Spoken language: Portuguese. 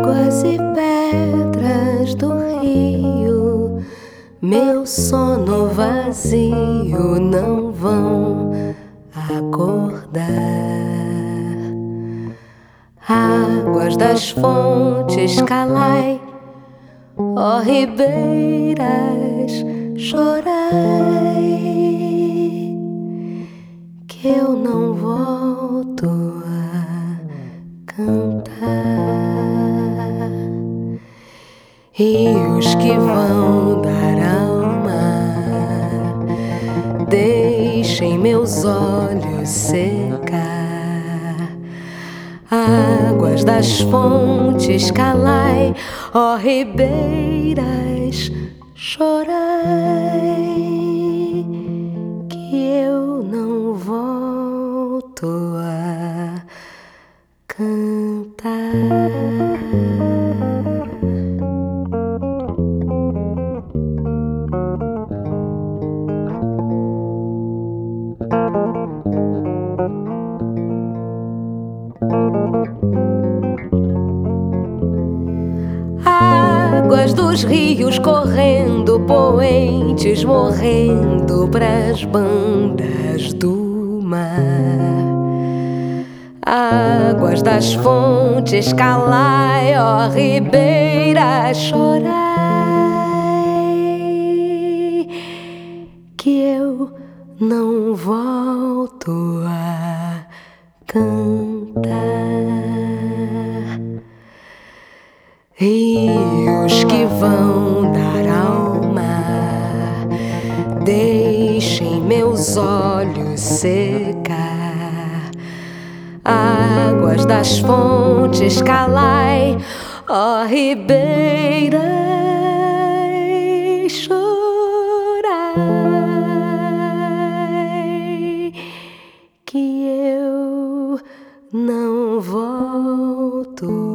Águas e pedras do rio, meu sono vazio não vão acordar. Águas das fontes calai, ó ribeiras, chorai, que eu não volto rios que vão dar ao mar, deixem meus olhos secar. Águas das fontes calai, ó ribeiras, chorai, que eu não volto a cantar. Águas dos rios correndo, poentes morrendo pras bandas do mar. Águas das fontes, calai, ó ribeira, chorai, que eu não volto a cantar. vão dar alma. Deixem meus olhos secar. Águas das fontes calai, ó ribeira, chorai que eu não volto.